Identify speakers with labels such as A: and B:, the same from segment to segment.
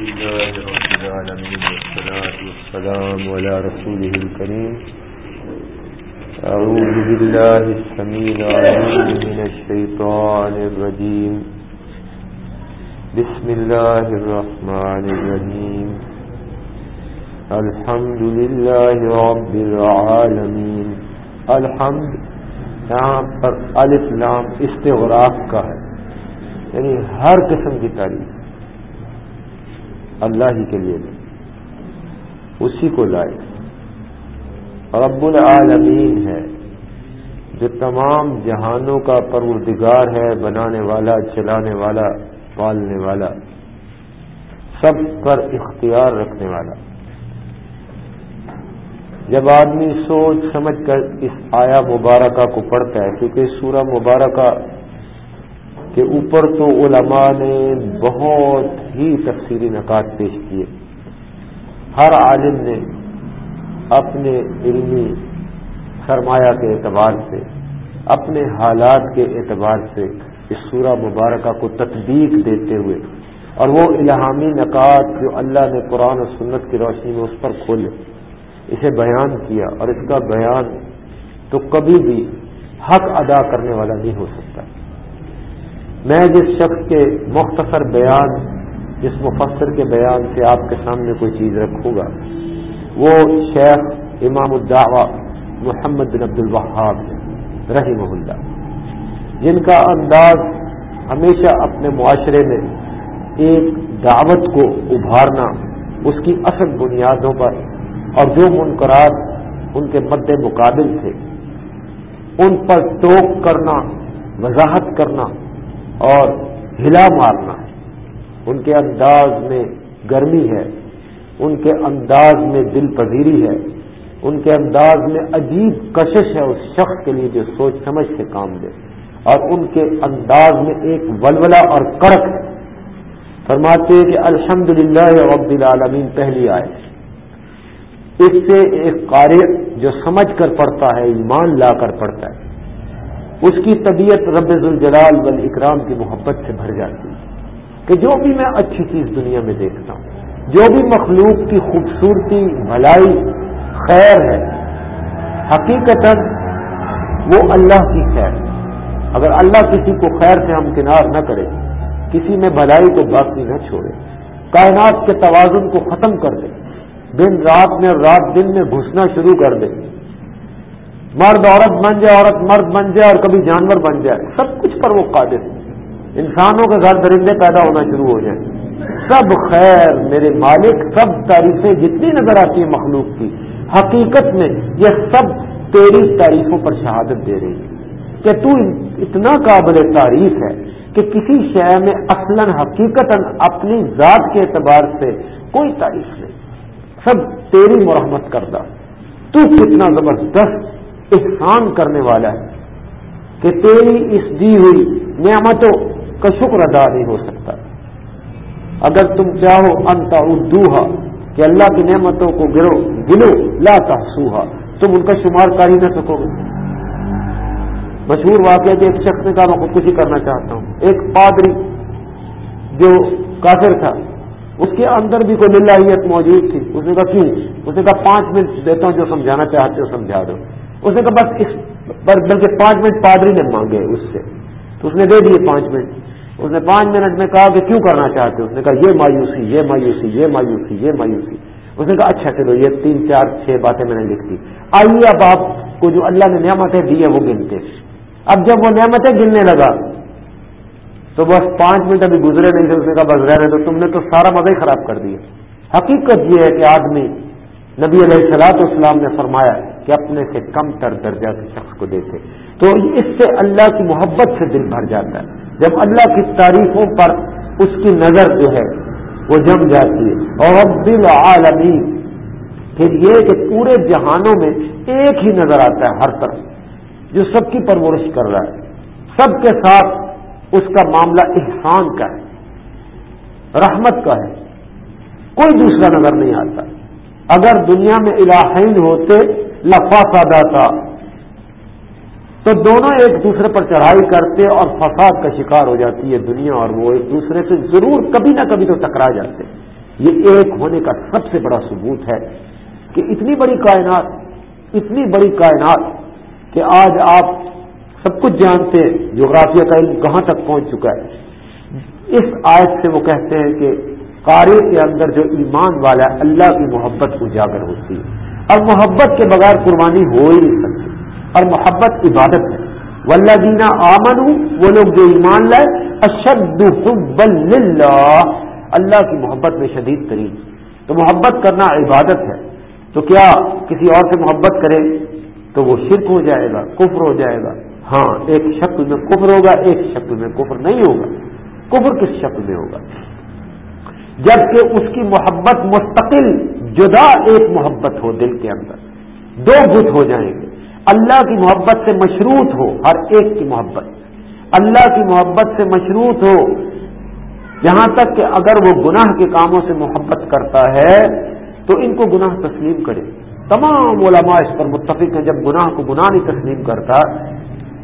A: لله رب العالمين، والصلاة والسلام على رسوله الكريم. أعوذ بالله السميع العليم من الشيطان الرجيم. بسم الله الرحمن الرحيم. الحمد لله رب العالمین الحمد، یہاں پر الف لام استغراق کا ہے. یعنی ہر قسم کی تعریف. اللہ ہی کے لیے لیں اسی کو لائے۔ رب العالمین ہے، جو تمام جہانوں کا پروردگار ہے، بنانے والا، چلانے والا، پالنے والا، سب پر اختیار رکھنے والا۔ جب آدمی سوچ سمجھ کر اس آیا مبارکہ کو پڑھتا ہے، کیونکہ سورہ مبارکہ کے اوپر تو علماء نے بہت ہی تفصیلی نکات پیش کیے۔ ہر عالم نے اپنے علمی سرمایہ کے اعتبار سے، اپنے حالات کے اعتبار سے اس سورہ مبارکہ کو تطبیق دیتے ہوئے، اور وہ الہامی نکات جو اللہ نے قرآن و سنت کی روشنی میں اس پر کھولے، اسے بیان کیا، اور اس کا بیان تو کبھی بھی حق ادا کرنے والا نہیں ہو سکتا۔ میں جس شخص کے مختصر بیان، جس مفسر کے بیان سے آپ کے سامنے کوئی چیز رکھوں گا، وہ شیخ امام الدعوہ محمد بن عبد الوہاب رحی محلہ جن کا انداز ہمیشہ اپنے معاشرے میں ایک دعوت کو ابھارنا، اس کی اصل بنیادوں پر اور جو منقرات ان کے مد مقابل تھے، ان پر ٹوک کرنا، وضاحت کرنا اور ہلا مارنا ہے۔ ان کے انداز میں گرمی ہے، ان کے انداز میں دل پذیری ہے، ان کے انداز میں عجیب کشش ہے اس شخص کے لیے جو سوچ سمجھ سے کام دے۔ اور ان کے انداز میں ایک ولولہ اور کڑک ہے۔ فرماتے کہ الحمد للہ عبد العالمین، پہلی آئے اس سے ایک قارئ جو سمجھ کر پڑھتا ہے، ایمان لا کر پڑھتا ہے۔ اس کی طبیعت رب الجلال والاکرام کی محبت سے بھر جاتی ہے کہ جو بھی میں اچھی چیز دنیا میں دیکھتا ہوں، جو بھی مخلوق کی خوبصورتی، بھلائی، خیر ہے حقیقت وہ اللہ کی خیر ہے۔ اگر اللہ کسی کو خیر سے ہم کنار نہ کرے کسی میں بھلائی کو باقی نہ چھوڑے کائنات کے توازن کو ختم کر دے دن رات میں رات دن میں گھسنا شروع کر دے مرد عورت بن جائے، عورت مرد بن جائے اور کبھی جانور بن جائے۔ سب کچھ پر وہ قادر انسانوں کے گھر درندے پیدا ہونا شروع ہو جائیں۔ سب خیر میرے مالک، سب تعریفیں جتنی نظر آتی ہیں مخلوق کی، حقیقت میں یہ سب تیری تعریفوں پر شہادت دے رہی ہے کہ تو اتنا قابل تعریف ہے کہ کسی شہر میں اصلا حقیقت اپنی ذات کے اعتبار سے کوئی تعریف نہیں۔ سب تیری مرحمت کردہ۔ تو کتنا زبردست احسان کرنے والا ہے کہ تیری اس دی ہوئی نعمتوں کا شکر ادا نہیں ہو سکتا۔ اگر تم چاہو انتا اردوہا کہ اللہ کی نعمتوں کو گرو، گلو، لا تحسوہا تم ان کا شمار کر ہی نہ سکو گے۔ مشہور واقعہ کہ ایک شخص نے کہا، میں خودکشی کرنا چاہتا ہوں۔ ایک پادری جو کافر تھا، اس کے اندر بھی کوئی للہیت موجود تھی۔ اس نے کہا، کیوں؟ اس نے کہا، پانچ منٹ دیتا ہوں، جو سمجھانا چاہتے ہو سمجھا دو۔ اس نے کہا بس اس بلکہ پانچ منٹ پادری نے مانگے اس سے۔ تو اس نے دے دیے پانچ منٹ۔ اس نے پانچ منٹ میں کہا کہ کیوں کرنا چاہتے اس نے کہا یہ مایوسی یہ مایوسی یہ مایوسی یہ مایوسی۔ اس نے کہا اچھا چلو یہ تین، چار، چھ باتیں میں نے لکھ دی۔ آئیے اب آپ کو جو اللہ نے نعمتیں دی ہیں وہ گنتے۔ اب جب وہ نعمتیں گننے لگا، تو بس پانچ منٹ ابھی گزرے نہیں تھے۔ اس نے کہا بس رہے تو تم نے تو سارا مزہ ہی خراب کر دیا۔ حقیقت یہ ہے کہ آدمی نبی علیہ السلاط اسلام نے فرمایا کہ اپنے سے کم تر درجہ کے شخص کو دیکھے۔ تو اس سے اللہ کی محبت سے دل بھر جاتا ہے۔ جب اللہ کی تعریفوں پر اس کی نظر جو ہے وہ جم جاتی ہے۔ اور عبد العالمین، پھر یہ کہ پورے جہانوں میں ایک ہی نظر آتا ہے ہر طرف، جو سب کی پرورش کر رہا ہے۔ سب کے ساتھ اس کا معاملہ احسان کا ہے، رحمت کا ہے۔ کوئی دوسرا نظر نہیں آتا۔ اگر دنیا میں الہین ہوتے، لفا سادا تھا۔ تو دونوں ایک دوسرے پر چڑھائی کرتے اور فساد کا شکار ہو جاتی ہے دنیا اور وہ ایک دوسرے سے ضرور کبھی نہ کبھی تو ٹکرا جاتے۔ یہ ایک ہونے کا سب سے بڑا ثبوت ہے کہ اتنی بڑی کائنات، اتنی بڑی کائنات کہ آج آپ سب کچھ جانتے ہیں، جغرافیہ کا علم کہاں تک پہنچ چکا ہے۔ اس آیت سے وہ کہتے ہیں کہ قاری کے اندر جو ایمان والا ہے، اللہ کی محبت اجاگر ہوتی ہے۔ اور محبت کے بغیر قربانی ہو ہی نہیں سکتی۔ اور محبت عبادت ہے۔ ولہ دینا آمن وہ لوگ جو ایمان لائے، اشد حب اللہ اللہ کی محبت میں شدید ترین۔ تو محبت کرنا عبادت ہے۔ تو کیا کسی اور سے محبت کرے؟ تو وہ شرک ہو جائے گا، کفر ہو جائے گا۔ ہاں ایک شکل میں کفر ہوگا، ایک شکل میں کفر نہیں ہوگا۔ کفر کس شکل میں ہوگا؟ جبکہ اس کی محبت مستقل، جدا ایک محبت ہو دل کے اندر۔ دو بت ہو جائیں گے۔ اللہ کی محبت سے مشروط ہو ہر ایک کی محبت۔ اللہ کی محبت سے مشروط ہو یہاں تک کہ اگر وہ گناہ کے کاموں سے محبت کرتا ہے تو ان کو گناہ تسلیم کرے۔ تمام علماء اس پر متفق ہیں، جب گناہ کو گناہ نہیں تسلیم کرتا،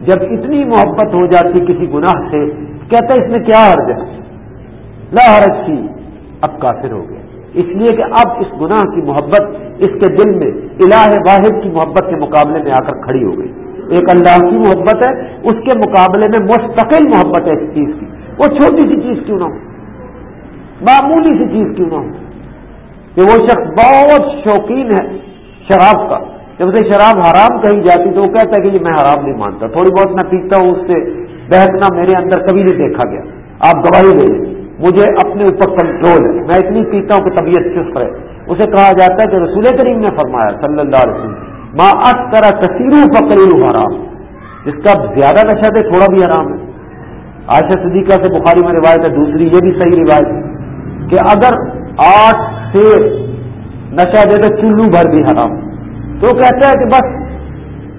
A: جب اتنی محبت ہو جاتی کسی گناہ سے، کہتا ہے اس میں کیا حرج ہے؟ لا حرج تھی اب کافر ہو گیا۔ اس لیے کہ اب اس گناہ کی محبت، اس کے دل میں الہ واحد کی محبت کے مقابلے میں آ کر کھڑی ہو گئی۔ ایک اللہ کی محبت ہے، اس کے مقابلے میں مستقل محبت ہے اس چیز کی۔ وہ چھوٹی سی چیز کیوں نہ ہو؟ معمولی سی چیز کیوں نہ ہو؟ کہ وہ شخص بہت شوقین ہے شراب کا۔ جب اسے شراب حرام کہی جاتی تو وہ کہتا ہے کہ یہ میں حرام نہیں مانتا۔ تھوڑی بہت میں پیتا ہوں، اس سے بہتنا میرے اندر کبھی نہیں دیکھا گیا۔ آپ گواہی دے دیں مجھے اپنے اوپر کنٹرول ہے۔ میں اتنی پیتا ہوں کہ طبیعت چست رہے۔ اسے کہا جاتا ہے کہ رسول کریم نے فرمایا صلی اللہ علیہ وسلم ماں اک طرح کثیر فکری حرام۔ جس کا زیادہ نشہ دے، تھوڑا بھی حرام ہے۔ عائشہ صدیقہ سے بخاری میں روایت ہے، دوسری یہ بھی صحیح روایت ہے کہ اگر آٹھ سے نشہ دے تو چلو بھر بھی حرام۔ تو کہتا ہے کہ بس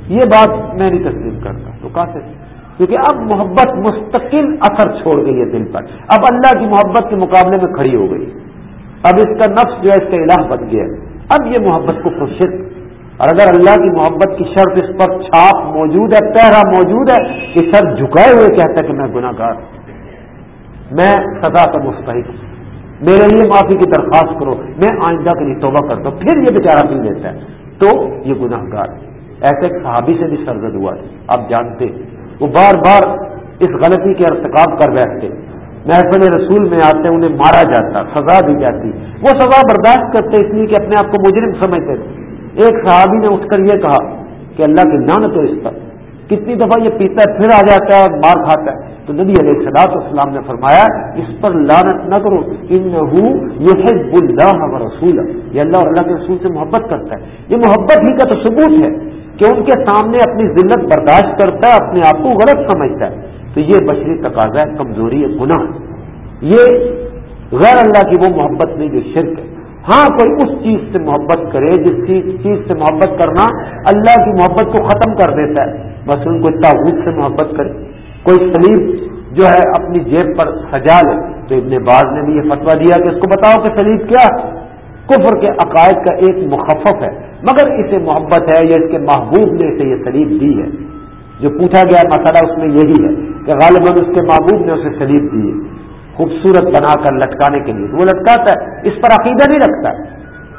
A: یہ بات میں نہیں تسلیم کرتا۔ تو کہتے کیونکہ اب محبت مستقل اثر چھوڑ گئی ہے دل پر۔ اب اللہ کی محبت کے مقابلے میں کھڑی ہو گئی۔ اب اس کا نفس جو ہے، اس کا الہ بن گیا۔ اب یہ محبت کو خوشک اور اگر اللہ کی محبت کی شرط اس پر چھاپ موجود ہے، پہرا موجود ہے کہ سر جھکائے ہوئے کہتا ہے کہ میں گناہ گار میں سزا کا مستحق میرے لیے معافی کی درخواست کرو۔ میں آئندہ کے لیے توبہ کرتا ہوں۔ پھر یہ بیچارہ پی لیتا ہے۔ تو یہ گناہ گار ایسے صحابی سے بھی سرزد ہوا۔ ہے آپ جانتے وہ بار بار اس غلطی کے ارتکاب کر بیٹھتے محفل رسول میں آتے انہیں مارا جاتا، سزا دی جاتی۔ وہ سزا برداشت کرتے اس لیے کہ اپنے آپ کو مجرم سمجھتے تھے۔ ایک صحابی نے اٹھ کر یہ کہا کہ اللہ کی نانت ہو اس پر۔ کتنی دفعہ یہ پیتا ہے، پھر آ جاتا ہے، مار کھاتا ہے۔ تو نبی علیہ صلاح اسلام نے فرمایا، اس پر لانت نہ کرو ان یہ اللہ رسول یہ اللہ اور اللہ کے رسول سے محبت کرتا ہے۔ یہ محبت ہی کا تو ثبوت ہے۔ کہ ان کے سامنے اپنی ذلت برداشت کرتا ہے، اپنے آپ کو غلط سمجھتا ہے۔ تو یہ بشری تقاضا ہے، کمزوری ہے، گناہ یہ غیر اللہ کی وہ محبت نہیں جو شرک ہے۔ ہاں کوئی اس چیز سے محبت کرے، جس چیز سے محبت کرنا اللہ کی محبت کو ختم کر دیتا ہے۔ بس ان کو تعبت سے محبت کرے۔ کوئی سلیب جو ہے، اپنی جیب پر سجا لے۔ تو ابن باز نے بھی یہ فتوا دیا کہ اس کو بتاؤ کہ سلیب کیا کفر کے عقائد کا ایک مخفف ہے، مگر اسے محبت ہے یا اس کے محبوب نے اسے یہ سلیب دی ہے۔ جو پوچھا گیا مسئلہ اس میں یہی ہے کہ غالباً اس کے محبوب نے اسے سلیب دی ہے۔ خوبصورت بنا کر لٹکانے کے لیے۔ وہ لٹکاتا ہے، اس پر عقیدہ نہیں رکھتا۔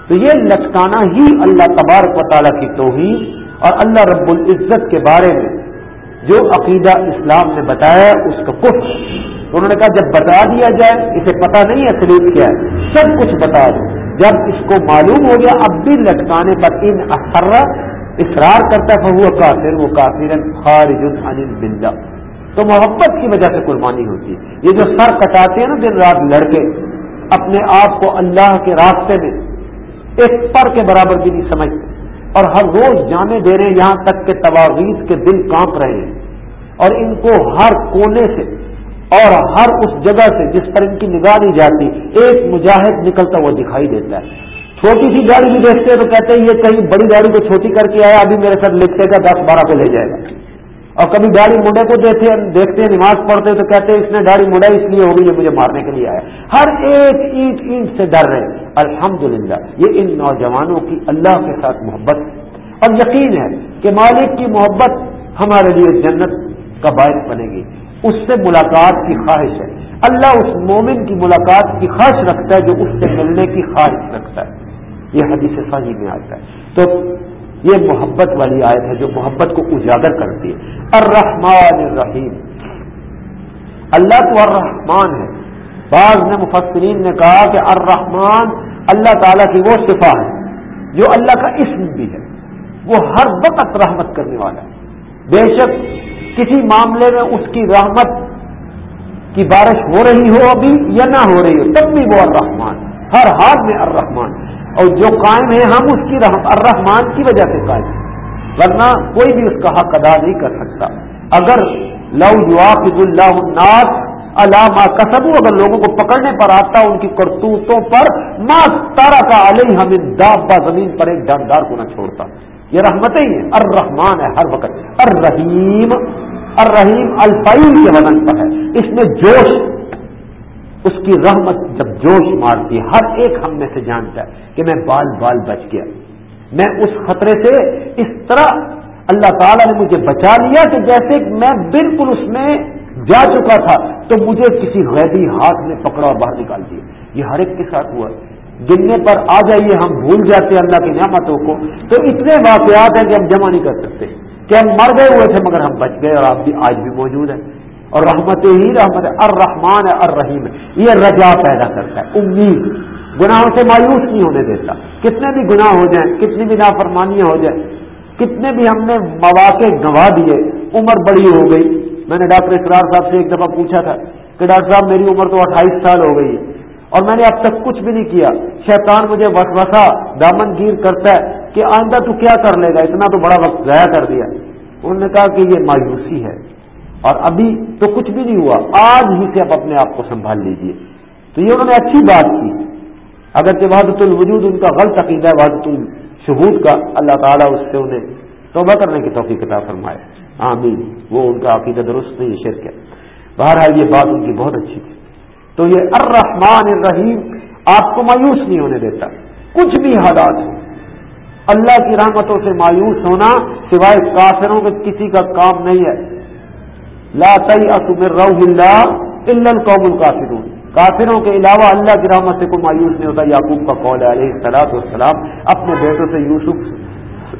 A: تو یہ لٹکانا ہی اللہ تبارک و تعالیٰ کی توہین اور اللہ رب العزت کے بارے میں جو عقیدہ اسلام نے بتایا، اس کا کچھ انہوں نے کہا، جب بتا دیا جائے، اسے پتا نہیں ہے سلیب کیا ہے۔ سب کچھ بتا دو۔ جب اس کو معلوم ہو گیا، اب بھی لٹکانے پر ان اثر اصرار کرتا ہے وہ کافر وہ کافر خارج بلّہ تو محبت کی وجہ سے قربانی ہوتی ہے۔ یہ جو سر کٹاتے ہیں نا، دن رات لڑکے، اپنے آپ کو اللہ کے راستے میں ایک پر کے برابر بھی نہیں سمجھتے۔ اور ہر روز جانے دے رہے ہیں، یہاں تک کہ تواغیز کے دل کانپ رہے ہیں۔ اور ان کو ہر کونے سے اور ہر اس جگہ سے جس پر ان کی نگاہ نہیں جاتی، ایک مجاہد نکلتا وہ دکھائی دیتا ہے۔ چھوٹی سی گاڑی بھی دیکھتے ہیں تو کہتے ہیں، یہ کہیں بڑی گاڑی کو چھوٹی کر کے آیا، ابھی میرے ساتھ لکھتے گا، دس بارہ کو لے جائے گا۔ اور کبھی گاڑی مڈے کو دیکھتے دیکھتے ہیں، نماز پڑھتے تو کہتے ہیں، اس نے گاڑی مڈا اس لیے ہوگی یہ مجھے مارنے کے لیے آیا۔ ہر ایک اینٹ اینٹ سے ڈر رہے الحمدللہ، یہ ان نوجوانوں کی اللہ کے ساتھ محبت اور یقین ہے کہ مالک کی محبت ہمارے لیے جنت کا باعث بنے گی۔ اس سے ملاقات کی خواہش ہے۔ اللہ اس مومن کی ملاقات کی خواہش رکھتا ہے جو اس سے ملنے کی خواہش رکھتا ہے۔ یہ حدیث صحیح میں آتا ہے۔ تو یہ محبت والی آیت ہے جو محبت کو اجاگر کرتی ہے۔ الرحمن الرحیم۔ اللہ تو الرحمان ہے۔ بعض نے مفسرین نے کہا کہ الرحمان اللہ تعالیٰ کی وہ صفا ہے جو اللہ کا اسم بھی ہے۔ وہ ہر وقت رحمت کرنے والا ہے۔ بے شک کسی معاملے میں اس کی رحمت کی بارش ہو رہی ہو ابھی یا نہ ہو رہی ہو، تب بھی وہ الرحمان ہر حال میں الرحمان اور جو قائم ہے ہم اس کی الرحمان کی وجہ سے قائم ورنہ کوئی بھی اس کا حق ادا نہیں کر سکتا۔ اگر لو یواقب اللہ الناس علامہ کسب اگر لوگوں کو پکڑنے پر آتا، ان کی کرتوتوں پر ماں تارا کا علیہ ہمیں دابا زمین پر ایک جاندار کو نہ چھوڑتا۔ یہ رحمتیں ہی ہیں۔ الرحمان ہے ہر وقت۔ الرحیم۔ الرحیم الفعیم کے وزن پر ہے۔ اس میں جوش، اس کی رحمت جب جوش مارتی ہر ایک ہم میں سے جانتا ہے کہ میں بال بال بچ گیا۔ میں اس خطرے سے اس طرح اللہ تعالیٰ نے مجھے بچا لیا کہ جیسے میں بالکل اس میں جا چکا تھا، تو مجھے کسی غیبی ہاتھ نے پکڑا اور باہر نکال دیا۔ یہ ہر ایک کے ساتھ ہوا۔ گننے پر آ جائیے، ہم بھول جاتے ہیں اللہ کی نعمتوں کو۔ تو اتنے واقعات ہیں کہ ہم جمع نہیں کر سکتے۔ کہ ہم مر گئے ہوئے تھے مگر ہم بچ گئے اور آپ بھی آج بھی موجود ہیں۔ اور رحمت ہی رحمت ہے الرحمان ہے، الرحیم ہے۔ یہ رجا پیدا کرتا ہے، امید۔ گناہوں سے مایوس نہیں ہونے دیتا۔ کتنے بھی گناہ ہو جائیں، کتنی بھی نافرمانیاں ہو جائیں، کتنے بھی ہم نے مواقع گنوا دیے، عمر بڑی ہو گئی۔ میں نے ڈاکٹر اقرار صاحب سے ایک دفعہ پوچھا تھا کہ ڈاکٹر صاحب، میری عمر تو اٹھائیس سال ہو گئی ہے۔ اور میں نے اب تک کچھ بھی نہیں کیا۔ شیطان مجھے وسوسا دامن گیر کرتا ہے کہ آئندہ تو کیا کر لے گا، اتنا تو بڑا وقت ضائع کر دیا۔ انہوں نے کہا کہ یہ مایوسی ہے اور ابھی تو کچھ بھی نہیں ہوا، آج ہی سے آپ اپنے آپ کو سنبھال لیجیے۔ تو یہ انہوں نے اچھی بات کی۔ اگرچہ وحدت الوجود ان کا غلط عقیدہ ہے وحدت الشہود کا، اللہ تعالیٰ اس سے انہیں توبہ کرنے کی توفیق کتاب فرمائے۔ آمین۔ وہ ان کا عقیدہ درست نہیں، شرک ہے۔ بہرحال یہ بات ان کی بہت اچھی تھی۔ تو یہ الرحمن الرحیم، آپ کو مایوس نہیں ہونے دیتا۔ کچھ بھی حالات ہو اللہ کی رحمتوں سے مایوس ہونا سوائے کافروں کے کسی کا کام نہیں ہے۔ لا روح اللہ القوم القافرون کافروں کے علاوہ اللہ کی رحمت سے کوئی مایوس نہیں ہوتا۔ یعقوب کا قول ہے علیہ السلاط والسلام۔ اپنے بیٹوں سے یوسف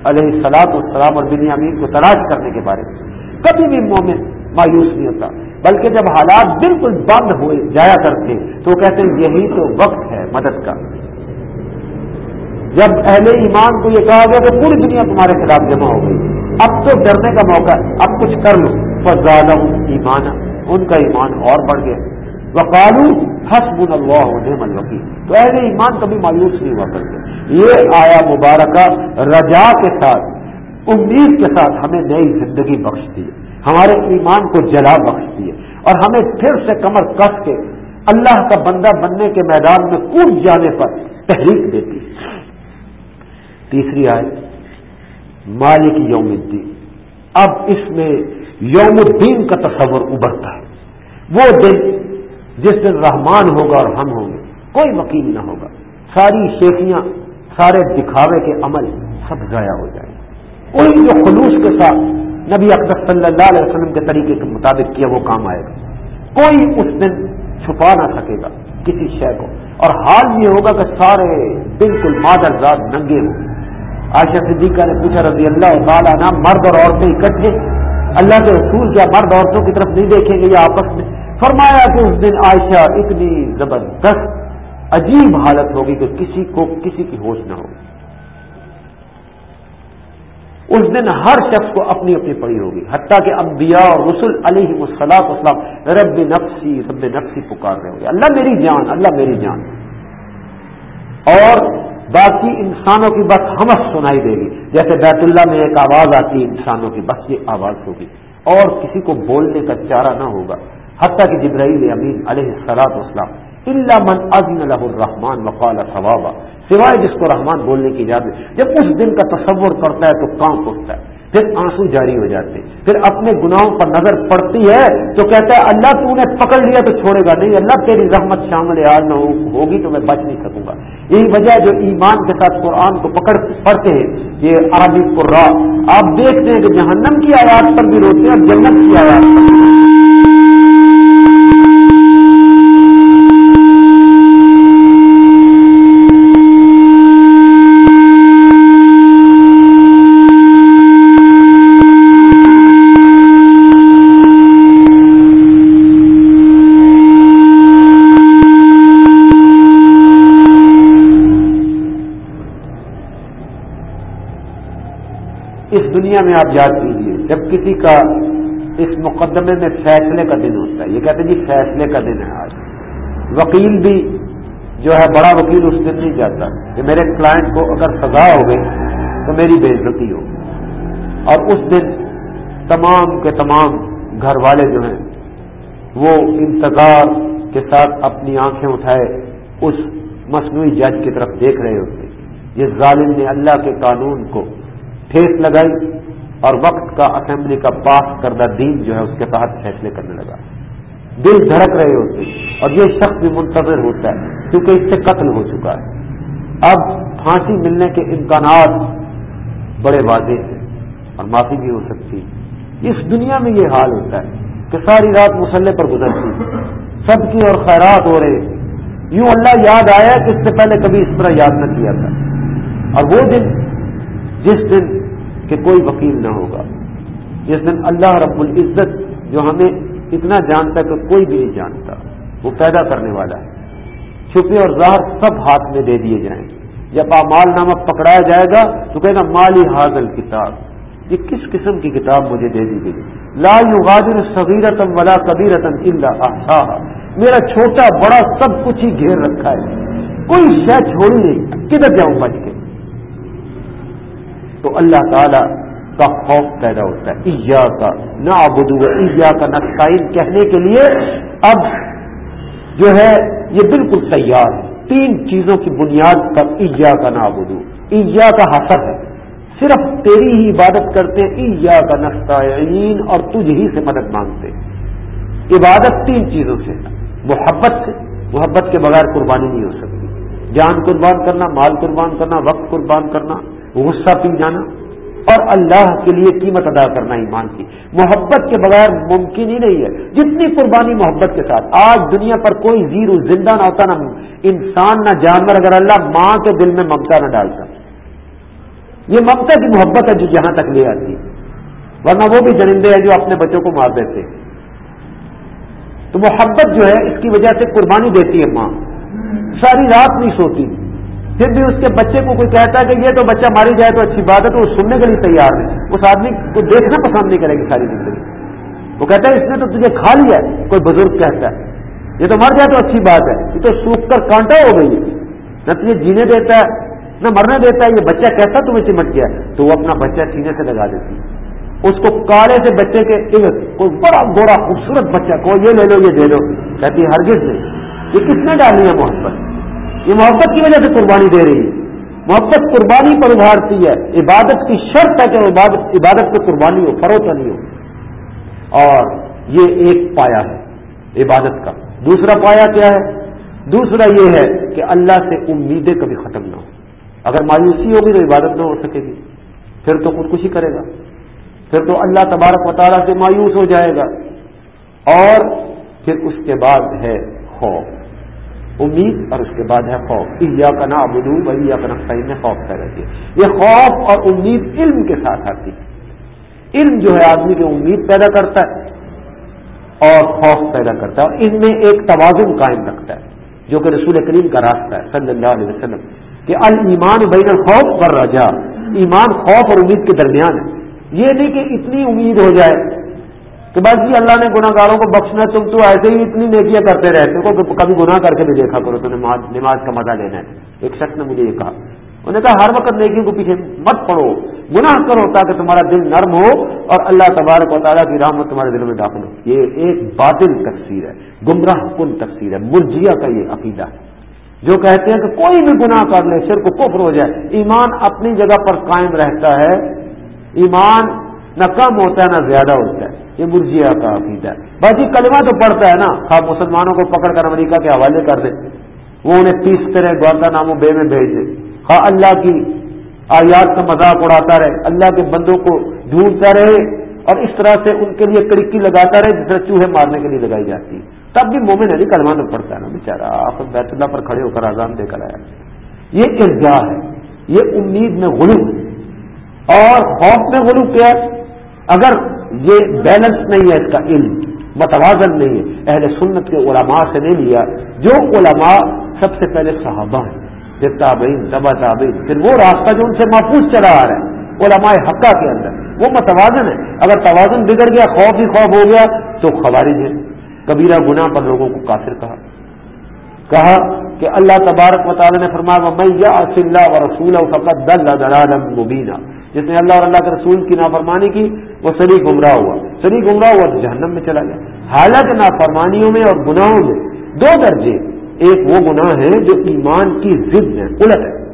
A: علیہ السلاط والسلام اور بنی امین کو تلاش کرنے کے بارے میں۔ کبھی بھی مومن مایوس نہیں ہوتا۔ بلکہ جب حالات بالکل بند ہو جایا کرتے، تو وہ کہتے ہیں یہی تو وقت ہے مدد کا۔ جب اہل ایمان کو یہ کہا گیا تو پوری دنیا تمہارے خلاف جمع ہو گئی۔ اب تو ڈرنے کا موقع ہے۔ اب کچھ کر لو فضال ایمان ان کا ایمان اور بڑھ گیا۔ وقالو حسب اللہ نعم الوکیل تو اہل ایمان کبھی مایوس نہیں ہوا کرتے۔ یہ آیا مبارکہ رجا کے ساتھ، امید کے ساتھ ہمیں نئی زندگی بخش دی ہمارے ایمان کو جلا بخش دیے اور ہمیں پھر سے کمر کس کے اللہ کا بندہ بننے کے میدان میں کود جانے پر تحریک دیتی ہے۔ تیسری آئے مالک یوم الدین۔ اب اس میں یوم الدین کا تصور ابھرتا ہے۔ وہ دن جس دن رحمان ہوگا اور ہم ہوں گے، کوئی وکیل نہ ہوگا۔ ساری شیخیاں، سارے دکھاوے کے عمل سب ضائع ہو جائیں۔ کوئی جو خلوص کے ساتھ نبی اکبر صلی اللہ علیہ وسلم کے طریقے کے مطابق کیا وہ کام آئے گا۔ کوئی اس دن چھپا نہ سکے گا کسی شے کو۔ اور حال یہ ہوگا کہ سارے بالکل مادر زاد ننگے ہوں عائشہ صدیقہ نے پوچھا رضی اللہ تعالیٰ نا مرد اور عورتیں اکٹھے اللہ کے اصول کیا مرد عورتوں کی طرف نہیں دیکھیں گے یا آپس میں؟ فرمایا کہ اس دن عائشہ اتنی زبردست، عجیب حالت ہوگی کہ کسی کو کسی کی ہوش نہ ہوگی۔ اس دن ہر شخص کو اپنی اپنی پڑی ہوگی۔ حتیٰ کہ انبیاء اور رسول علیہ مسلاط اسلام رب نفسی رب نفسی پکار رہے ہوگی اللہ میری جان، اللہ میری جان۔ اور باقی انسانوں کی بس ہمس سنائی دے گی۔ جیسے بیت اللہ میں ایک آواز آتی ہے انسانوں کی بس یہ آواز ہوگی۔ اور کسی کو بولنے کا چارہ نہ ہوگا۔ حتیٰ کہ جبرائیل امین علیہ السلاط اسلام اللہ من ازن الح الرحمان وقال ثوابا، سوائے جس کو رحمان بولنے کی اجازت۔ جب اس دن کا تصور کرتا ہے تو کام اٹھتا ہے۔ پھر آنسو جاری ہو جاتے پھر اپنے گناہوں پر نظر پڑتی ہے تو کہتا ہے، اللہ تو نے پکڑ لیا تو چھوڑے گا نہیں، اللہ تیری رحمت شامل آج نہ ہوگی تو میں بچ نہیں سکوں گا۔ یہی وجہ جو ایمان کے ساتھ قرآن کو پکڑ پڑتے ہیں، یہ عربی قرآن آپ دیکھتے ہیں کہ جہنم کی آیات پر بھی روتے ہیں اور جنت کی آیات پر بھی دنیا میں آپ یاد کیجیے جب کسی کا اس مقدمے میں فیصلے کا دن ہوتا ہے، یہ کہتے ہیں جی فیصلے کا دن ہے آج۔ وکیل بھی جو ہے، بڑا وکیل اس دن نہیں جاتا۔ کہ میرے کلائنٹ کو اگر سزا ہو گئی تو میری بےزتی ہو اور اس دن تمام کے تمام گھر والے جو ہیں، وہ انتظار کے ساتھ اپنی آنکھیں اٹھائے اس مصنوعی جج کی طرف دیکھ رہے ہوتے۔ یہ ظالم نے اللہ کے قانون کو ٹھیس لگائی اور وقت کا اسمبلی کا پاس کردہ دین جو ہے اس کے تحت فیصلے کرنے لگا۔ دل دھڑک رہے ہوتے اور یہ شخص بھی منتظر ہوتا ہے کیونکہ اس سے قتل ہو چکا ہے۔ اب پھانسی ملنے کے امکانات بڑے واضح ہیں اور معافی بھی ہو سکتی اس دنیا میں یہ حال ہوتا ہے کہ ساری رات مسلح پر گزرتی سب کی اور خیرات ہو رہے یوں اللہ یاد آیا کہ اس سے پہلے کبھی اس طرح یاد نہ کیا تھا۔ اور وہ دن جس دن کہ کوئی وکیل نہ ہوگا، جس دن اللہ رب العزت جو ہمیں اتنا جانتا ہے کہ کوئی بھی نہیں جانتا، وہ پیدا کرنے والا ہے۔ چھپے اور ظاہر سب ہاتھ میں دے دیے جائیں۔ جب آمال نامہ پکڑایا جائے گا تو کہنا مالی حاضل کتاب۔ یہ کس قسم کی کتاب مجھے دے دی گئی؟ لا یغادر صغیرتم ولا کبیرتم الا احصاها۔ میرا چھوٹا بڑا سب کچھ ہی گھیر رکھا ہے۔ کوئی شے چھوڑی نہیں۔ کدھر جاؤں بچ کے؟ تو اللہ تعالی کا خوف پیدا ہوتا ہے۔ ایجا کا نہ آبدو ایجا کا نقصائن کہنے کے لیے اب جو ہے یہ بالکل تیار ہے۔ تین چیزوں کی بنیاد پر ایجا کا نہ آبدو ایجا کا حسر ہے۔ صرف تیری ہی عبادت کرتے یا کا نقطۂ اور تجھ ہی سے مدد مانگتے عبادت تین چیزوں سے محبت سے۔ محبت کے بغیر قربانی نہیں ہو سکتی۔ جان قربان کرنا، مال قربان کرنا، وقت قربان کرنا۔ غصہ پی جانا اور اللہ کے لیے قیمت ادا کرنا ایمان کی۔ محبت کے بغیر ممکن ہی نہیں ہے۔ جتنی قربانی محبت کے ساتھ۔ آج دنیا پر کوئی زیرو، زندہ نہ ہوتا نہ انسان نہ جانور، اگر اللہ ماں کے دل میں ممتا نہ ڈالتا یہ ممتا کی محبت ہے جو جہاں تک لے آتی۔ ہے ورنہ وہ بھی درندے ہیں جو اپنے بچوں کو مار دیتے۔ تو محبت جو ہے، اس کی وجہ سے قربانی دیتی ہے ماں۔ ساری رات نہیں سوتی۔ پھر بھی اس کے بچے کو کوئی کہتا ہے کہ یہ تو بچہ ماری جائے تو اچھی بات ہے، تو وہ سننے کے لیے تیار ہے۔ اس آدمی کو دیکھنا پسند نہیں کرے گی ساری زندگی۔ وہ کہتا ہے، اس نے تو تجھے کھا لیا ہے، کوئی بزرگ کہتا ہے۔ یہ تو مر جائے تو اچھی بات ہے۔ یہ تو سوکھ کر کانٹا ہو گئی ہے۔ نہ تجھے جینے دیتا ہے، نہ مرنے دیتا ہے، یہ بچہ کیسا تمہیں چمٹ گیا تو وہ اپنا بچہ سینے سے لگا دیتی اس کو کالے سے بچے کے کوئی بڑا گوڑا خوبصورت بچہ کو یہ لے لو، یہ دے لو کہتی ہے، ہرگز نہیں۔ یہ کس نے ڈالی ہے محبت؟ یہ محبت کی وجہ سے قربانی دے رہی ہے۔ محبت قربانی پر ابھارتی ہے۔ عبادت کی شرط ہے کہ عبادت عبادت پہ قربانی ہو فروخت نہیں ہو۔ اور یہ ایک پایا ہے، عبادت کا۔ دوسرا پایا کیا ہے؟ دوسرا یہ ہے کہ اللہ سے امیدیں کبھی ختم نہ ہو اگر مایوسی ہوگی تو عبادت نہ ہو سکے گی۔ پھر تو خودکشی کرے گا۔ پھر تو اللہ تبارک و تعالیٰ سے مایوس ہو جائے گا۔ اور پھر اس کے بعد ہے خوف۔ امید اور اس کے بعد ہے خوف. عیا کا نا ابدو وہی یا کا میں خوف پیدا کیا. یہ خوف اور امید علم کے ساتھ آتی ہے. علم جو ہے آدمی کی امید پیدا کرتا ہے اور خوف پیدا کرتا ہے اور ان میں ایک توازن قائم رکھتا ہے، جو کہ رسول کریم کا راستہ ہے، صلی اللہ علیہ وسلم، کہ المان بین الخوف پر رجا ایمان خوف اور امید کے درمیان ہے. یہ نہیں کہ اتنی امید ہو جائے کہ بس جی اللہ نے گناہ گاروں کو بخشنا تم تو ایسے ہی اتنی نیکیاں کرتے رہتے ہو کبھی گناہ کر کے بھی دیکھا کرو تو نماز کا مزہ لینا ہے۔ ایک شخص نے مجھے یہ کہا۔ انہوں نے کہا، ہر وقت نیکیوں کو پیچھے مت پڑو، گناہ کرو تاکہ تمہارا دل نرم ہو اور اللہ تبارک و تعالیٰ کی رحمت تمہارے دل میں داخل ہو۔ یہ ایک باطل تفسیر ہے، گمراہ کن تفسیر ہے، مرجیا کا یہ عقیدہ ہے۔ جو کہتے ہیں کہ کوئی بھی گناہ کر لے سر کو کفر ہو جائے، ایمان اپنی جگہ پر قائم رہتا ہے۔ ایمان نہ کم ہوتا ہے، نہ زیادہ ہوتا ہے۔ یہ مرجیا کا عقیدہ ہے۔ باقی کلمہ تو پڑتا ہے نا آپ مسلمانوں کو پکڑ کر امریکہ کے حوالے کر دیں وہ انہیں پیستے رہے گوارتا ناموں بے میں بھیج دے۔ ہاں اللہ کی آیات کا مذاق اڑاتا رہے، اللہ کے بندوں کو ڈھونڈتا رہے اور اس طرح سے ان کے لیے کڑکی لگاتا رہے، جس طرح چوہے مارنے کے لیے لگائی جاتی ہے۔ تب بھی مومن علی کلمہ تو پڑتا ہے نا بےچارا آپ بیت اللہ پر کھڑے ہو کر آزان دے کر آیا۔ یہ ارجا ہے، یہ امید میں غلو۔ اور خوف میں غلو کیا اگر یہ بیلنس نہیں ہے اس کا علم، متوازن نہیں ہے۔ اہل سنت کے علماء سے نہیں لیا۔ جو علماء سب سے پہلے صحابہ ہیں، پھر تابعین تبا تابعین، پھر وہ راستہ جو ان سے محفوظ چلا آ رہا ہے، علماء حقہ کے اندر۔ وہ متوازن ہے اگر توازن بگڑ گیا، خوف ہی خوف ہو گیا، تو خوارج ہے کبیرہ گناہ پر لوگوں کو کافر کہا۔ کہا کہ اللہ تبارک و تعالیٰ نے فرمایا میں یا اللہ و رسول فقط دل مبینہ جس نے اللہ اور اللہ کے رسول کی نافرمانی کی وہ سری گمراہ ہوا۔ سری گمراہ ہوا تو جہنم میں چلا گیا۔ حالانکہ نافرمانیوں میں اور گناہوں میں دو درجے۔ ایک وہ گناہ ہے جو ایمان کی ضد ہے الٹ ہے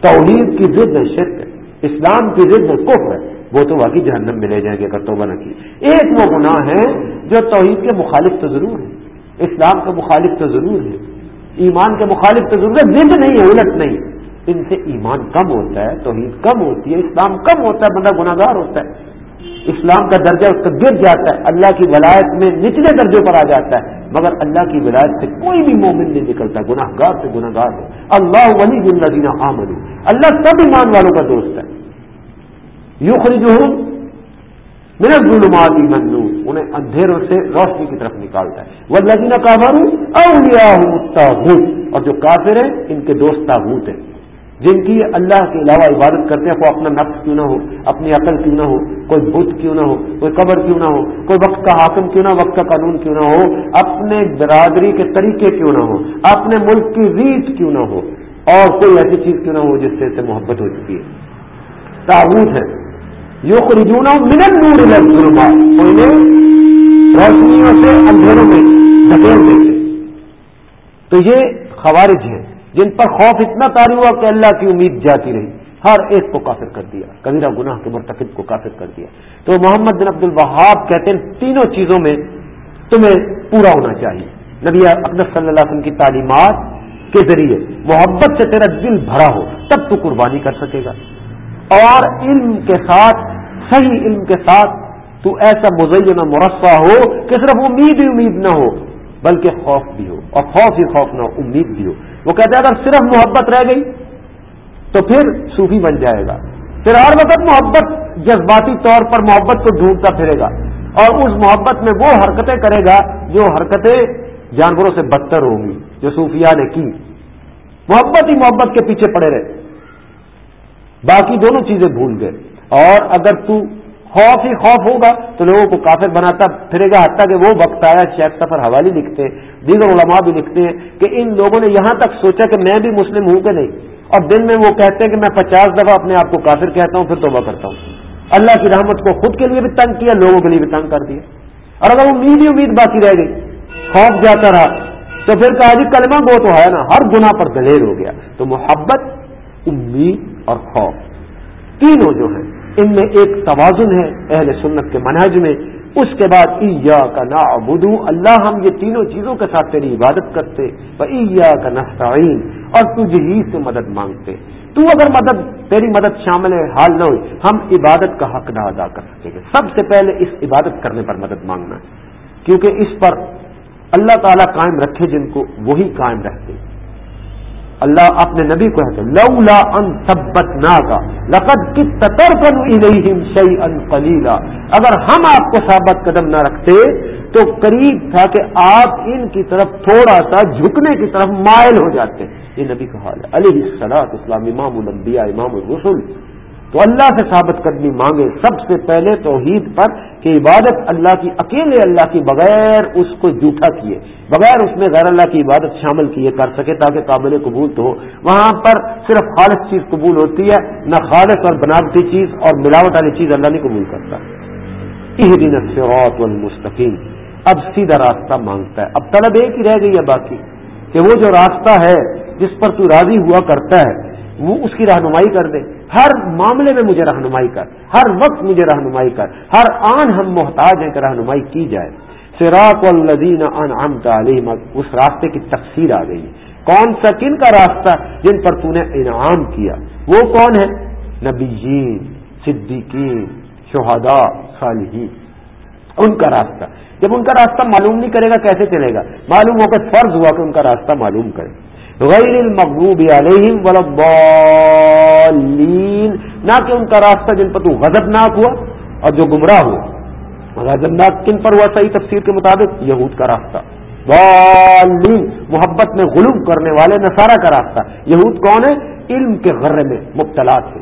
A: توحید کی ضد ہے شرک ہے اسلام کی ضد ہے کفر ہے وہ تو واقعی جہنم میں لے جائیں گے اگر توبہ نہ کی۔ ایک وہ گناہ ہے جو توحید کے مخالف تو ضرور ہے اسلام کا مخالف تو ضرور ہے ایمان کے مخالف تو ضرور ہے ضد نہیں ہے الٹ نہیں ان سے ایمان کم ہوتا ہے، توحید کم ہوتی ہے، اسلام کم ہوتا ہے، بندہ گناگار ہوتا ہے۔ اسلام کا درجہ اس کا گر جاتا ہے، اللہ کی ولایت میں نچلے درجے پر آ جاتا ہے۔ مگر اللہ کی ولایت سے کوئی بھی مومن نہیں نکلتا گناہ گار سے گناہ گار ہو اللہ ولی اللہ دینا آمن اللہ سب ایمان والوں کا دوست ہے۔ یو خریدوں میرے ظلمات منو انہیں اندھیروں سے روشنی کی طرف نکالتا ہے۔ وہ لذینہ کا ماروں اور جو کافر ہیں، ان کے دوست تابوت ہیں۔ جن کی اللہ کے علاوہ عبادت کرتے ہیں، وہ اپنا نفس کیوں نہ ہو، اپنی عقل کیوں نہ ہو، کوئی بت کیوں نہ ہو، کوئی قبر کیوں نہ ہو، کوئی وقت کا حاکم کیوں نہ وقت کا قانون کیوں نہ ہو، اپنے برادری کے طریقے کیوں نہ ہو، اپنے ملک کی ریت کیوں نہ ہو، اور کوئی ایسی چیز کیوں نہ ہو جس سے اسے محبت ہو چکی ہے۔ تعبت ہے۔ یو خریجونا منت نور انہیں روشنیوں سے اندھیروں میں دھکیل دیتے تو یہ خوارج ہیں۔ جن پر خوف اتنا تاری ہوا کہ اللہ کی امید جاتی رہی۔ ہر ایک کو کافر کر دیا۔ کبیرہ گناہ کے مرتکب کو کافر کر دیا۔ تو محمد بن عبد الوہاب کہتے ہیں، تینوں چیزوں میں تمہیں پورا ہونا چاہیے۔ نبی اقدس صلی اللہ علیہ وسلم کی تعلیمات کے ذریعے محبت سے تیرا دل بھرا ہو، تب تو قربانی کر سکے گا۔ اور علم کے ساتھ، صحیح علم کے ساتھ تو ایسا مزین مرفع ہو کہ صرف امید ہی امید نہ ہو، بلکہ خوف بھی ہو۔ اور خوف ہی خوف نہ ہو، امید بھی ہو۔ وہ کہتے ہیں اگر صرف محبت رہ گئی تو پھر صوفی بن جائے گا۔ پھر ہر وقت محبت جذباتی طور پر محبت کو ڈھونڈتا پھرے گا۔ اور اس محبت میں وہ حرکتیں کرے گا جو حرکتیں جانوروں سے بدتر ہوں گی، جو صوفیہ نے کی۔ محبت ہی محبت کے پیچھے پڑے رہے۔ باقی دونوں چیزیں بھول گئے۔ اور اگر تو خوف ہی خوف ہوگا تو لوگوں کو کافر بناتا پھرے گا، حتیٰ کہ وہ وقت آیا شیخ سفر حوالی لکھتے، دیگر علماء بھی لکھتے ہیں کہ ان لوگوں نے یہاں تک سوچا کہ میں بھی مسلم ہوں کہ نہیں۔ اور دن میں وہ کہتے ہیں کہ میں پچاس دفعہ اپنے آپ کو کافر کہتا ہوں، پھر توبہ کرتا ہوں۔ اللہ کی رحمت کو خود کے لیے بھی تنگ کیا، لوگوں کے لیے بھی تنگ کر دیا۔ اور اگر امید ہی امید باقی رہ گئی، خوف جاتا رہا، تو پھر کہا جی کلمہ گو تو ہے نا، ہر گناہ پر دلیر ہو گیا۔ تو محبت، امید اور خوف تینوں جو ہیں ان میں ایک توازن ہے اہل سنت کے منہج میں۔ اس کے بعد ایا کا نا اللہ ہم یہ تینوں چیزوں کے ساتھ تیری عبادت کرتے ایا کا نستعین، اور تجھ ہی سے مدد مانگتے۔ تو اگر مدد، تیری مدد شامل ہے حال نہ ہوئی، ہم عبادت کا حق نہ ادا کر سکیں گے سب سے پہلے اس عبادت کرنے پر مدد مانگنا۔ ہے کیونکہ اس پر اللہ تعالیٰ قائم رکھے جن کو وہی قائم رہتے۔ اللہ اپنے نبی کو کہتے لولا ان سبت نا کا لقد کی تطر شعی اگر ہم آپ کو ثابت قدم نہ رکھتے تو قریب تھا کہ آپ ان کی طرف تھوڑا سا جھکنے کی طرف مائل ہو جاتے۔ یہ نبی کا حال ہے۔ علیہ السلاط اسلام امام الانبیاء، امام الرسل تو اللہ سے ثابت قدمی مانگے سب سے پہلے توحید پر کہ عبادت اللہ کی اکیلے اللہ کی بغیر اس کو جھوٹا کیے، بغیر اس میں غیر اللہ کی عبادت شامل کیے کر سکے تاکہ قابل قبول تو ہو۔ وہاں پر صرف خالص چیز قبول ہوتی ہے، نہ خالص اور بناوٹی چیز اور ملاوٹ والی چیز اللہ نہیں قبول کرتا۔ دن الصراط المستقیم اب سیدھا راستہ مانگتا ہے۔ اب طلب ایک ہی رہ گئی ہے باقی کہ وہ جو راستہ ہے جس پر تو راضی ہوا کرتا ہے وہ اس کی رہنمائی کر دے۔ ہر معاملے میں مجھے رہنمائی کر۔ ہر وقت مجھے رہنمائی کر۔ ہر آن ہم محتاج ہیں کہ رہنمائی کی جائے۔ سراق الدین ان ام تعلیم اس راستے کی تفصیل آ گئی۔ کون سا کن کا راستہ جن پر تو نے انعام کیا؟ وہ کون ہے نبیین، صدیقین، شہداء، صالحین۔ ان کا راستہ۔ جب ان کا راستہ معلوم نہیں کرے گا، کیسے چلے گا؟ معلوم ہو کر فرض ہوا کہ ان کا راستہ معلوم کرے۔ غیر المغضوب علیہم ولین نہ کہ ان کا راستہ جن پر تو غضبناک ہوا اور جو گمراہ ہوا۔ غضبناک کن پر ہوا صحیح تفسیر کے مطابق؟ یہود کا راستہ۔ والین محبت میں غلوم کرنے والے، نصارہ کا راستہ۔ یہود کون ہے علم کے غرے میں مبتلا تھے۔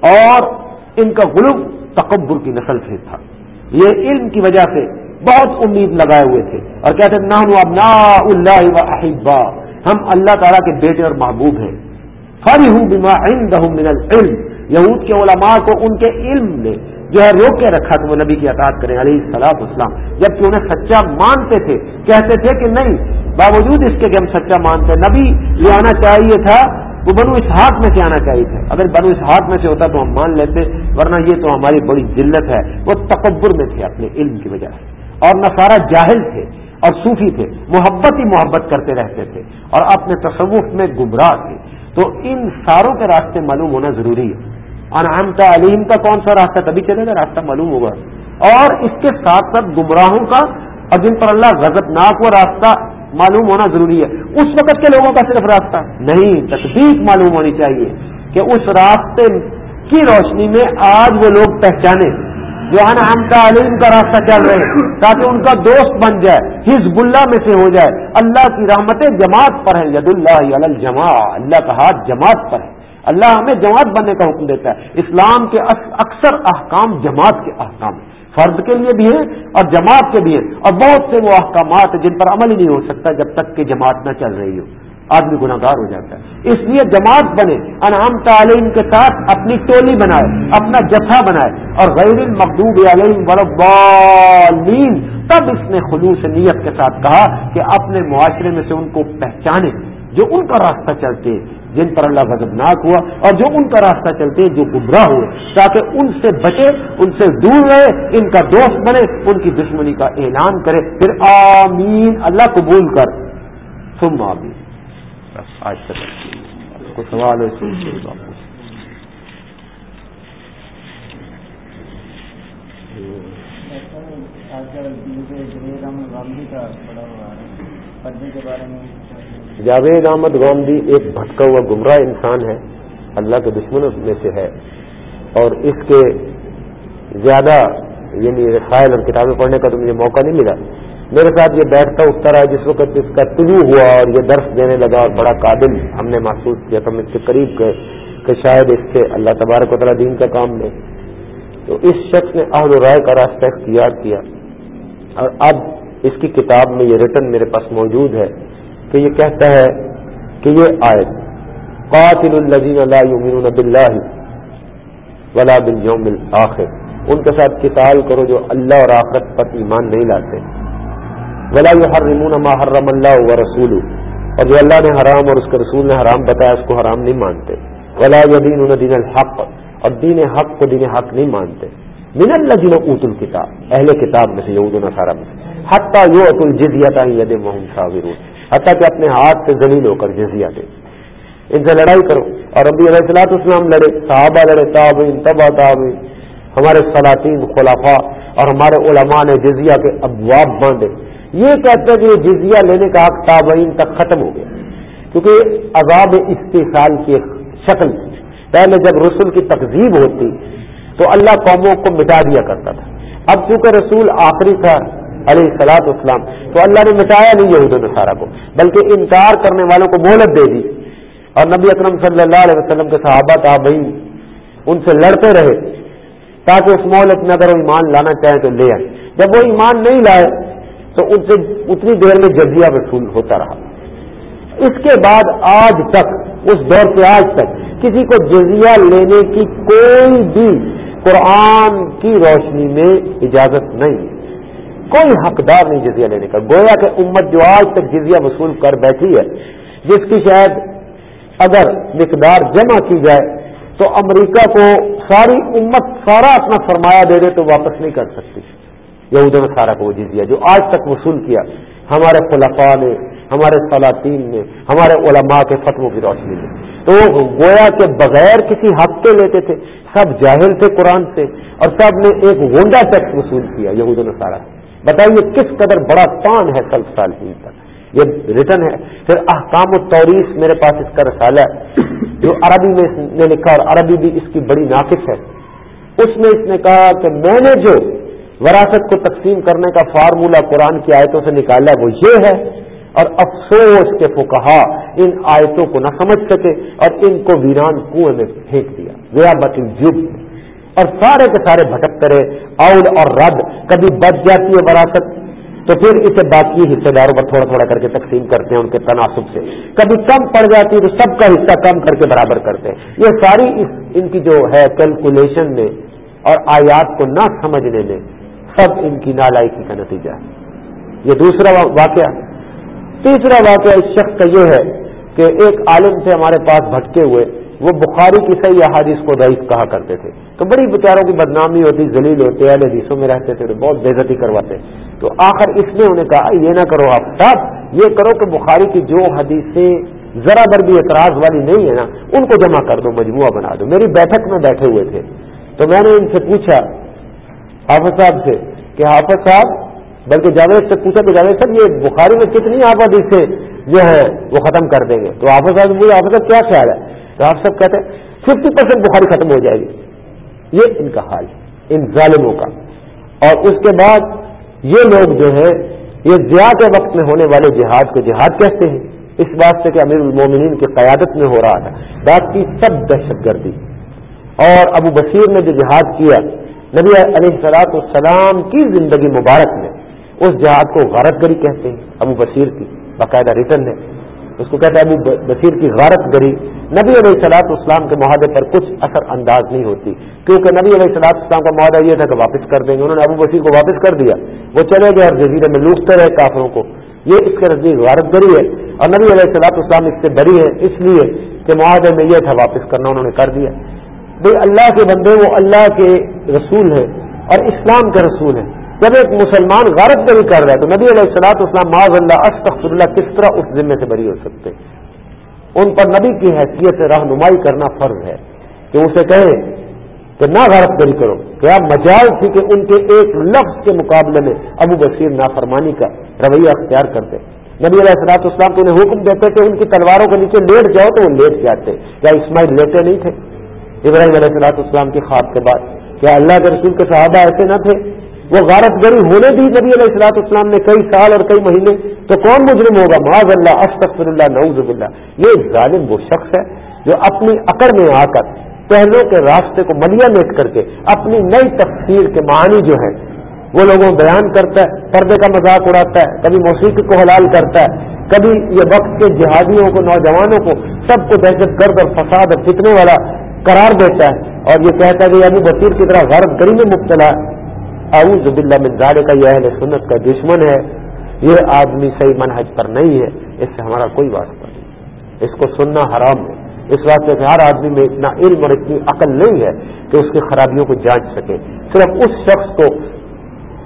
A: اور ان کا غلوب تکبر کی نسل سے تھا۔ یہ علم کی وجہ سے بہت امید لگائے ہوئے تھے۔ اور کہتے نام ابنا اللہ و احبا ہم اللہ تعالیٰ کے بیٹے اور محبوب ہیں. فری ہوں بیما من العلم. یہود کے علماء کو ان کے علم نے جو ہے روک کے رکھا کہ وہ نبی کی اطاعت کریں، علیہ السلام اسلام جبکہ انہیں سچا مانتے تھے. کہتے تھے کہ نہیں، باوجود اس کے کہ ہم سچا مانتے نبی یہ آنا چاہیے تھا، وہ بنو اس ہاتھ میں سے آنا چاہیے تھا. اگر بنو اس ہاتھ میں سے ہوتا تو ہم مان لیتے، ورنہ یہ تو ہماری بڑی ذلت ہے. وہ تکبر میں تھے اپنے علم کی وجہ سے. اور نصارہ جاہل تھے. اور صوفی تھے، محبت ہی محبت کرتے رہتے تھے اور اپنے تصوف میں گمراہ تھے۔ تو ان ساروں کے راستے معلوم ہونا ضروری ہے۔ انعامتا علیم کا کون سا راستہ؟ تبھی چلے گا، راستہ معلوم ہوگا۔ اور اس کے ساتھ ساتھ گمراہوں کا اور جن پر اللہ غزت ناک وہ راستہ معلوم ہونا ضروری ہے۔ اس وقت کے لوگوں کا صرف راستہ نہیں تصدیق معلوم ہونی چاہیے کہ اس راستے کی روشنی میں آج وہ لوگ پہچانے۔ جو ہے نا ہم تعلیم کا راستہ چل رہے ہیں، تاکہ ان کا دوست بن جائے، حزب اللہ میں سے ہو جائے۔ اللہ کی رحمتیں جماعت پر ہیں، ید اللہ جماع اللہ کا ہاتھ جماعت پر ہے۔ اللہ ہمیں جماعت بننے کا حکم دیتا ہے۔ اسلام کے اکثر احکام جماعت کے احکام ہیں۔ فرد کے لیے بھی ہیں اور جماعت کے بھی ہیں۔ اور بہت سے وہ احکامات ہیں جن پر عمل ہی نہیں ہو سکتا جب تک کہ جماعت نہ چل رہی ہو۔ آدمی گناہ گار ہو جاتا ہے۔ اس لیے جماعت بنے، انعام تعلیم کے ساتھ اپنی ٹولی بنائے، اپنا جتھا بنائے۔ اور غیر المقوب علیم وربالین تب اس نے خلوص نیت کے ساتھ کہا کہ اپنے معاشرے میں سے ان کو پہچانے جو ان کا راستہ چلتے، جن پر اللہ غضبناک ہوا، اور جو ان کا راستہ چلتے جو گمراہ ہوئے۔ تاکہ ان سے بچے، ان سے دور رہے، ان کا دوست بنے، ان کی دشمنی کا اعلان کرے۔ پھر آمین، اللہ قبول کر۔ سم آمین۔ آج تک۔ کو سوال ہے جاوید احمد گاندھی ایک بھٹکا ہوا گمراہ انسان ہے۔ اللہ کے دشمنوں میں سے ہے۔ اور اس کے زیادہ یعنی رسائل اور کتابیں پڑھنے کا تو مجھے موقع نہیں ملا۔ میرے ساتھ یہ بیٹھتا اٹھتا رہا جس وقت اس کا طلوع ہوا اور یہ درس دینے لگا اور بڑا قابل ہم نے محسوس کیا تو ہم اس کے قریب گئے کہ شاید اس سے اللہ تبارک و تعالیٰ دین کا کام لے۔ تو اس شخص نے اہل و رائے کا راستہ اختیار کیا۔ اور اب اس کی کتاب میں یہ ریٹن میرے پاس موجود ہے کہ یہ کہتا ہے کہ یہ آیت، قاتل الزین اللہ باللہ ولا باليوم الاخر۔ ان کے ساتھ قتال کرو جو اللہ اور آخرت پر ایمان نہیں لاتے۔ ولا يحرمون ما حرم اللہ و رسول اور جو اللہ نے حرام اور اس کے رسول نے حرام بتایا، اس کو حرام نہیں مانتے۔ ولا يدينون دین الحق۔ اور دین حق کو دین حق نہیں مانتے۔ من اللہ الذين اوتوا الكتاب۔ اہل کتاب میں سے یہود و نصارى میں سے۔ حتی یؤتوا الجزیہ ید وهم صاغرون۔ حتیٰ کہ اپنے ہاتھ سے ذلیل ہو کر جزیا دے۔ ان سے لڑائی کرو۔ اور ابھی علیہ السلاط اسلام لڑے، صحابہ لڑے، تابعین تبا تابعین۔ ہمارے سلاطین خلافہ اور ہمارے علماء نے جزیہ کے ابواب باندھے۔ یہ کہتے ہیں کہ یہ جزیہ لینے کا حق تابعین تک ختم ہو گیا کیونکہ عذاب استحصال کی ایک شکل تھی۔ پہلے جب رسول کی تقزیب ہوتی تو اللہ قوموں کو مٹا دیا کرتا تھا۔ اب چونکہ رسول آخری تھا علیہ السلاط اسلام تو اللہ نے مٹایا نہیں یہود نصارہ کو، بلکہ انکار کرنے والوں کو مہلت دے دی۔ اور نبی اکرم صلی اللہ علیہ وسلم کے صحابہ تابعین ان سے لڑتے رہے تاکہ اس مہلت میں اگر وہ ایمان لانا چاہیں تو لے آئے۔ جب وہ ایمان نہیں لائے تو ان سے اتنی دیر میں جزیہ وصول ہوتا رہا۔ اس کے بعد آج تک، اس دور سے آج تک، کسی کو جزیہ لینے کی کوئی بھی قرآن کی روشنی میں اجازت نہیں کوئی حقدار نہیں جزیہ لینے کا۔ گویا کہ امت جو آج تک جزیہ وصول کر بیٹھی ہے، جس کی شاید اگر مقدار جمع کی جائے، تو امریکہ کو ساری امت سارا اپنا فرمایا دے دے تو واپس نہیں کر سکتی۔ یہود نے سارا کو وہ جزیہ جو آج تک وصول کیا، ہمارے خلفاء نے، ہمارے سلاطین نے، ہمارے علماء کے فتووں کی روشنی میں۔ تو گویا کے بغیر کسی حق کے لیتے تھے، سب جاہل تھے قرآن سے، اور سب نے ایک گونڈا ٹیکس وصول کیا، یہود نے سارا بتائیے کس قدر بڑا پان ہے سلف سال تک یہ ریٹرن ہے۔ پھر احکام و توریس میرے پاس اس کا رسالہ ہے، جو عربی میں نے لکھا اور عربی بھی اس کی بڑی ناقص ہے۔ اس میں اس نے کہا کہ میں نے جو وراثت کو تقسیم کرنے کا فارمولہ قرآن کی آیتوں سے نکالا وہ یہ ہے، اور افسوس کے فکہ ان آیتوں کو نہ سمجھ سکے اور ان کو ویران کنویں میں پھینک دیا۔ گیا بتی اور سارے کے سارے بھٹکتے رہے اول اور رد۔ کبھی بچ جاتی ہے وراثت۔ تو پھر اسے باقی حصے داروں پر تھوڑا تھوڑا کر کے تقسیم کرتے ہیں ان کے تناسب سے۔ کبھی کم پڑ جاتی ہے تو سب کا حصہ کم کر کے برابر کرتے ہیں۔ یہ ساری ان کی جو ہے کیلکولیشن میں اور آیات کو نہ سمجھنے میں سب ان کی نالائکی کا نتیجہ ہے۔ یہ دوسرا واقعہ۔ تیسرا واقعہ اس شخص کا یہ ہے کہ ایک عالم سے ہمارے پاس بھٹکے ہوئے۔ وہ بخاری کی صحیح احادیث کو ضعیف کہا کرتے تھے۔ تو بڑی بیچاروں کی بدنامی ہوتی، ذلیل ہوتے، اہل حدیثوں میں رہتے تھے، تو بہت بےزتی کرواتے۔ تو آخر اس نے انہیں کہا، یہ نہ کرو آپ۔ صاحب، یہ کرو کہ بخاری کی جو حدیثیں ذرا بر بھی اعتراض والی نہیں ہے نا، ان کو جمع کر دو، مجموعہ بنا دو۔ میری بیٹھک میں بیٹھے ہوئے تھے۔ تو میں نے ان سے پوچھا حافظ صاحب سے کہ حافظ صاحب، بلکہ جاوید سے پوچھا کہ جاوید صاحب، یہ بخاری میں کتنی آپ حدیثیں جو ہے وہ ختم کر دیں گے؟ تو حافظ صاحب مجھے حافظ صاحب، کیا خیال ہے؟ تو آپ سب کہتے ہیں ففٹی پرسینٹ بخاری ختم ہو جائے گی۔ یہ ان کا حال ہے، ان ظالموں کا۔ اور اس کے بعد یہ لوگ جو ہے یہ زیادہ وقت میں ہونے والے جہاد کو جہاد کہتے ہیں۔ اس بات سے کہ امیر المومنین کی قیادت میں ہو رہا تھا۔ باقی سب دہشت گردی۔ اور ابو بصیر نے جو جہاد کیا نبی علیہ سلاط السلام کی زندگی مبارک میں اس جہاد کو غارت گری کہتے ہیں، ابو بصیر کی، باقاعدہ ریٹرن ہے۔ اس کو کہتے ہیں ابو بصیر کی غارت گری۔ نبی علیہ صلاحت اسلام کے معاہدے پر کچھ اثر انداز نہیں ہوتی، کیونکہ نبی علیہ صلاحت اسلام کا معاہدہ یہ تھا کہ واپس کر دیں گے۔ انہوں نے ابو بصیر کو واپس کر دیا۔ وہ چلے گئے اور جزیرے میں لوٹتے رہے کافروں کو۔ یہ اس کے نزدیک غارت گری ہے اور نبی علیہ صلاحت اسلام اس سے بری ہے اس لیے کہ معاہدے میں یہ تھا، واپس کرنا انہوں نے کر دیا۔ بھائی اللہ کے بندے وہ اللہ کے رسول ہے اور اسلام کے رسول ہے جب ایک مسلمان غارت گری کر رہا ہے تو نبی علیہ السلاط اسلام معاذ اللہ استخر اللہ کس طرح اس ذمے سے بری ہو سکتے ان پر نبی کی حیثیت سے رہنمائی کرنا فرض ہے کہ اسے کہے کہ نہ غرط گری کرو، کیا مجال تھی کہ ان کے ایک لفظ کے مقابلے میں ابو بصیر نافرمانی کا رویہ اختیار کرتے۔ نبی علیہ السلاط اسلام کو انہیں حکم دیتے کہ ان کی تلواروں کے نیچے لیٹ جاؤ تو وہ لیٹ جاتے کیا اسماعیل لیٹے نہیں تھے۔ ابراہیم علیہ السلاط اسلام کی خواب کے بعد کیا اللہ کے رسول کے صحابہ ایسے نہ تھے؟ وہ غارت گری ہونے بھی نبی علیہ السلاط اسلام نے کئی سال اور کئی مہینے، تو کون مجرم ہوگا؟ معاذ اللہ اشتفر اللہ نعوذ اللہ یہ ظالم وہ شخص ہے جو اپنی عقر میں آ کر پہلوں کے راستے کو ملیا میٹ کر کے اپنی نئی تفسیر کے معنی جو ہے وہ لوگوں بیان کرتا ہے، پردے کا مذاق اڑاتا ہے، کبھی موسیقی کو حلال کرتا ہے، کبھی یہ وقت کے جہادیوں کو، نوجوانوں کو سب کو دہشت گرد اور فساد اور فتنے والا قرار دیتا ہے اور یہ کہتا ہے کہ ابو بصیر کی طرح غرب گری میں مبتلا اعوذ باللہ من ذالک کا یہ اہل سنت کا دشمن ہے۔ یہ آدمی صحیح منحج پر نہیں ہے۔ اس سے ہمارا کوئی واسطہ نہیں۔ اس کو سننا حرام ہے۔ اس واسطے کہ ہر آدمی میں اتنا علم اور اتنی عقل نہیں ہے کہ اس کی خرابیوں کو جانچ سکے۔ صرف اس شخص کو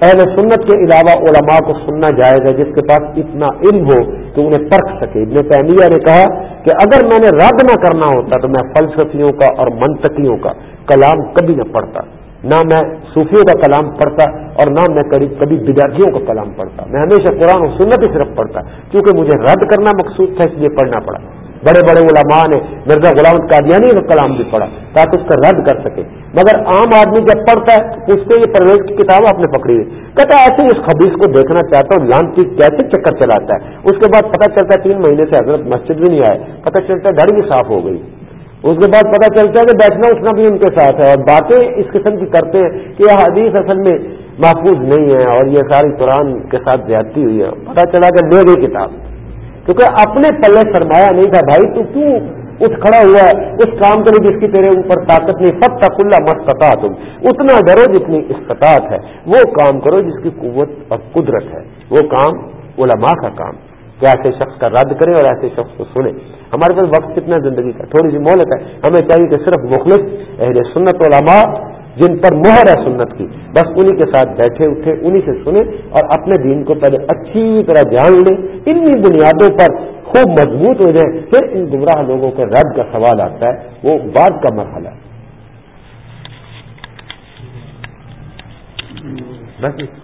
A: اہل سنت کے علاوہ علماء کو سننا جائز ہے، جس کے پاس اتنا علم ہو کہ انہیں پرکھ سکے۔ ابن تیمیہ نے کہا کہ اگر میں نے رد نہ کرنا ہوتا تو میں فلسفیوں کا اور منطقیوں کا کلام کبھی نہ پڑھتا۔ نہ میں صوفیوں کا کلام پڑھتا اور نہ میں کبھی بداخیوں کا کلام پڑھتا۔ میں ہمیشہ قرآن و سنت ہی صرف پڑھتا، کیونکہ مجھے رد کرنا مقصود تھا، اس لیے پڑھنا پڑا۔ بڑے بڑے علماء نے مرزا غلام قادیانی کا کلام بھی پڑھا تاکہ اس کا رد کر سکے۔ مگر عام آدمی جب پڑھتا ہے تو اس کے یہ پرویز کی کتاب آپ نے پکڑی ہوئی۔ کہتا ہے، ایسے اس خبیص کو دیکھنا چاہتا ہوں، لان کی کیسے چکر چلاتا ہے۔ اس کے بعد پتہ چلتا ہے تین مہینے سے حضرت مسجد بھی نہیں آئے۔ پتہ چلتا ہے گھڑی بھی صاف ہو گئی۔ اس کے بعد پتا چلتا ہے کہ بیٹھنا اٹھنا بھی ان کے ساتھ ہے۔ اور باتیں اس قسم کی کرتے ہیں کہ یہ حدیث اصل میں محفوظ نہیں ہے اور یہ ساری قرآن کے ساتھ زیادتی ہوئی ہے۔ پتا چلا کہ لے گئی کتاب۔ کیونکہ اپنے پلے سرمایہ نہیں تھا، بھائی تو کیوں اٹھ کھڑا ہوا ہے، اس کام کرو جس کی تیرے اوپر طاقت نہیں۔ سب تک اللہ مستطا تم اتنا ڈرو جتنی استطاعت ہے۔ وہ کام کرو جس کی قوت اور قدرت ہے۔ وہ کام علماء کا کام۔ کہ ایسے شخص کا رد کرے اور ایسے شخص کو سنے۔ ہمارے پاس وقت کتنا زندگی کا؟ تھوڑی سی مہلت ہے۔ ہمیں چاہیے کہ صرف مخلص اہل سنت علماء جن پر مہر ہے سنت کی، بس انہی کے ساتھ بیٹھے، اٹھے، انہی سے سنیں اور اپنے دین کو پہلے اچھی طرح جان لیں۔ انہی بنیادوں پر خوب مضبوط ہو جائیں۔ پھر ان گمراہ لوگوں کے رد کا سوال آتا ہے۔ وہ بعد کا مرحلہ ہے۔ بس